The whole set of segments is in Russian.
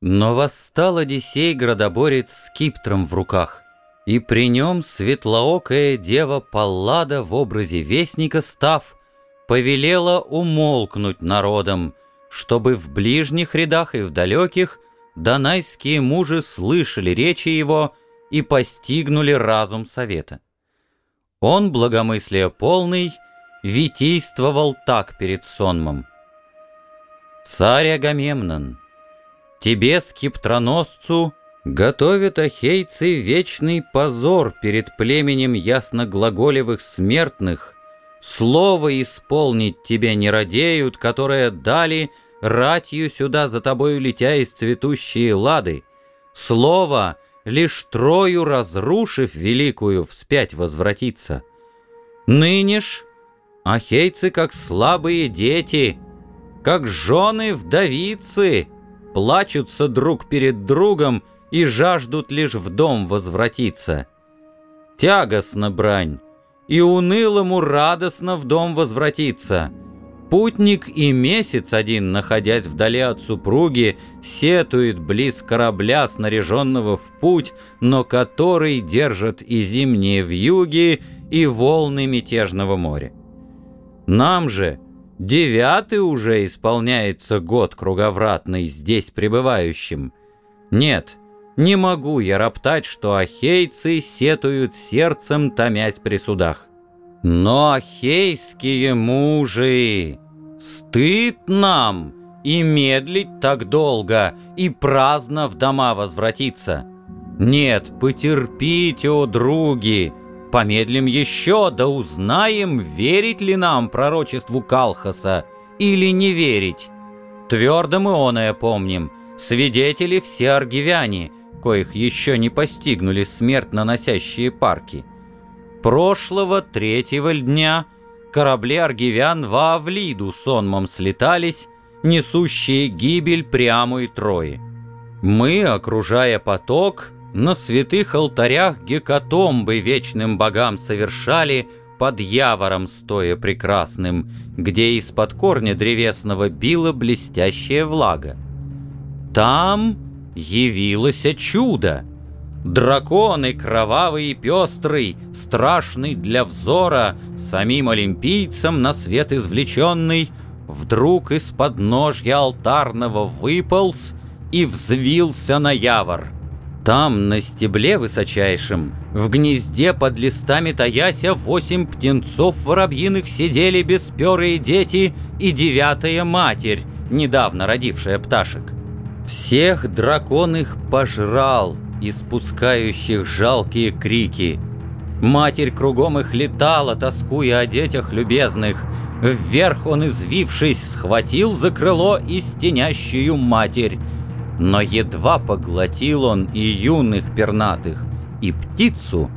Но восстал Одиссей градоборец с киптром в руках, и при нем светлоокая дева Паллада в образе вестника став, повелела умолкнуть народом, чтобы в ближних рядах и в далеких донайские мужи слышали речи его и постигнули разум совета. Он, благомыслие полный, витийствовал так перед сонмом. «Царь Агамемнон, тебе, скиптроносцу, готовят ахейцы вечный позор перед племенем ясноглаголевых смертных, слово исполнить тебе не радеют, которое дали ратью сюда за тобою летя из цветущие лады, слово, лишь трою разрушив великую, вспять возвратиться. Ныне ж ахейцы, как слабые дети, как жены вдовицы, плачутся друг перед другом и жаждут лишь в дом возвратиться. Тягостна брань, и унылому радостно в дом возвратиться. Путник и месяц один, находясь вдали от супруги, сетует близ корабля, снаряженного в путь, но который держит и зимние вьюги, и волны мятежного моря. Нам же девятый уже исполняется год круговратный здесь пребывающим. Нет, не могу я роптать, что ахейцы сетуют сердцем, томясь при судах. Но ахейские мужи, стыд нам и медлить так долго, и праздно в дома возвратиться. Нет, потерпите, о други, помедлим еще, да узнаем, верить ли нам пророчеству Калхаса или не верить. Твердо мы оное помним, свидетели все аргивяне, коих еще не постигнули смерть наносящие парки. Прошлого третьего дня корабли аргивян во Авлиду сонмом слетались, несущие гибель прямо и Трои. Мы, окружая поток, на святых алтарях гекатомбы вечным богам совершали под явором стоя прекрасным, где из-под корня древесного била блестящая влага. Там явилось чудо. Драконы кровавый и пестрый, страшный для взора, самим олимпийцам на свет извлеченный, вдруг из-под ножья алтарного выполз и взвился на явор. Там, на стебле высочайшем, в гнезде под листами таяся, восемь птенцов воробьиных сидели бесперые дети и девятая матерь, недавно родившая пташек. Всех дракон их пожрал, испускающих жалкие крики. Матерь кругом их летала, тоскуя о детях любезных. Вверх он, извившись, схватил за крыло и матерь. Но едва поглотил он и юных пернатых, и птицу,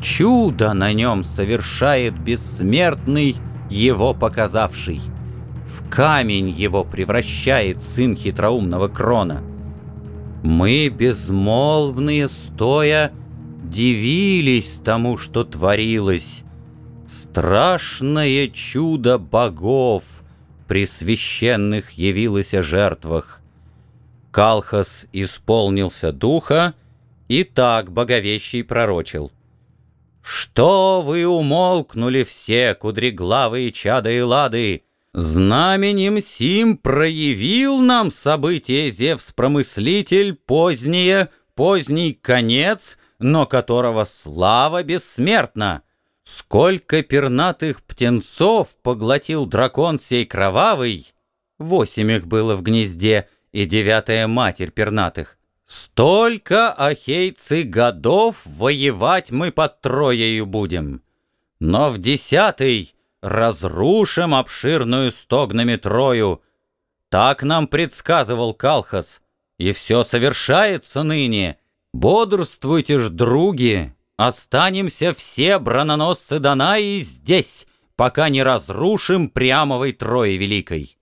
чудо на нем совершает бессмертный, его показавший в камень его превращает сын хитроумного крона. Мы, безмолвные стоя, дивились тому, что творилось. Страшное чудо богов при священных явилось о жертвах. Калхас исполнился духа и так боговещий пророчил. «Что вы умолкнули все, кудреглавые чада и лады? Знаменем сим проявил нам событие Зевс-промыслитель позднее, поздний конец, но которого слава бессмертна. Сколько пернатых птенцов поглотил дракон сей кровавый, восемь их было в гнезде, и девятая матерь пернатых. Столько, ахейцы, годов воевать мы под Троею будем. Но в десятый разрушим обширную стогнами Трою. Так нам предсказывал Калхас, и все совершается ныне. Бодрствуйте ж, други, останемся все брононосцы Данаи здесь, пока не разрушим прямовой Трои Великой.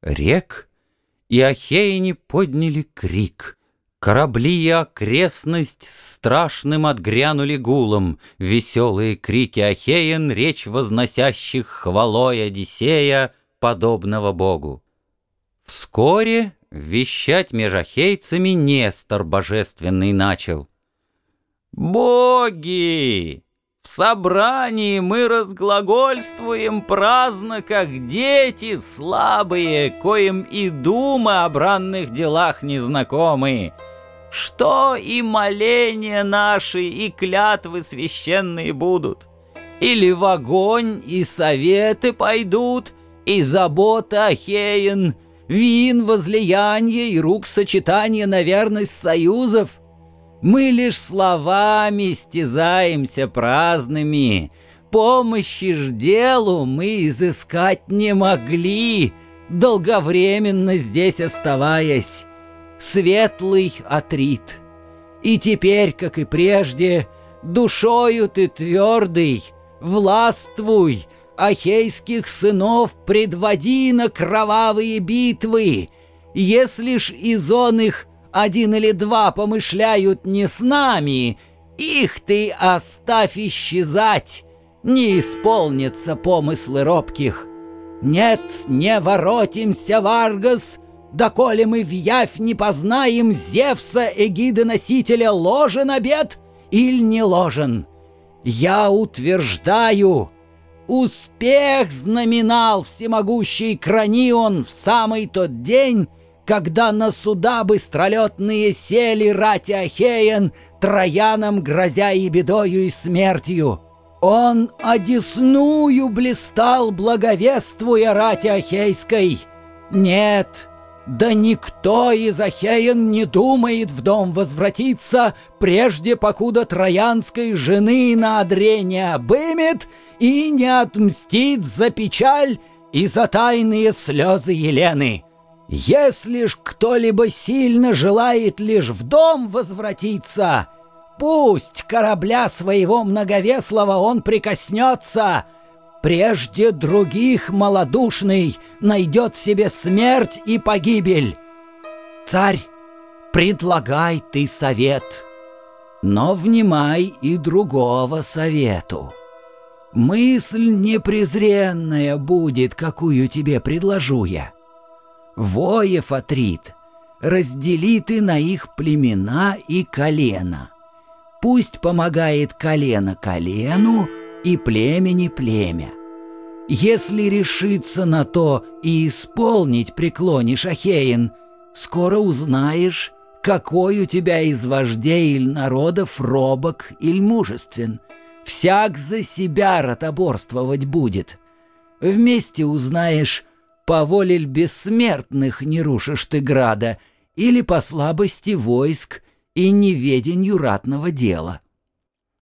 Рек и Ахейни подняли крик — Корабли и окрестность страшным отгрянули гулом, Веселые крики Ахеен, речь возносящих хвалой Одиссея, подобного богу. Вскоре вещать меж ахейцами Нестор божественный начал. «Боги! Собрании мы разглагольствуем праздно, как дети слабые, коим и думы о бранных делах незнакомые. Что и моления наши, и клятвы священные будут? Или в огонь и советы пойдут, и забота Ахеен, вин, возлияние и рук сочетания на верность союзов? Мы лишь словами стязаемся праздными, помощи ж делу мы изыскать не могли, долговременно здесь оставаясь. Светлый Атрит. И теперь, как и прежде, душою ты твердый, властвуй, ахейских сынов предводи на кровавые битвы, если ж из он их один или два помышляют не с нами, их ты оставь исчезать, не исполнятся помыслы робких. Нет, не воротимся, Варгас, доколе мы в явь не познаем Зевса, эгиды-носителя, ложен обед или не ложен. Я утверждаю, успех знаменал всемогущий Кранион в самый тот день, когда на суда быстролетные сели рати Ахеен, Троянам грозя и бедою, и смертью. Он одесную блистал, благовествуя рати Ахейской. Нет, да никто из Ахеен не думает в дом возвратиться, прежде покуда троянской жены на одре не обымет и не отмстит за печаль и за тайные слезы Елены. Если ж кто-либо сильно желает лишь в дом возвратиться, пусть корабля своего многовеслого он прикоснется, прежде других малодушный найдет себе смерть и погибель. Царь, предлагай ты совет, но внимай и другого совету. Мысль непрезренная будет, какую тебе предложу я воев Атрит, раздели ты на их племена и колено. Пусть помогает колено колену и племени племя. Если решиться на то и исполнить преклонишь Ахеин, скоро узнаешь, какой у тебя из вождей или народов робок или мужествен. Всяк за себя ротоборствовать будет. Вместе узнаешь, по воле бессмертных не рушишь ты града, или по слабости войск и неведенью ратного дела.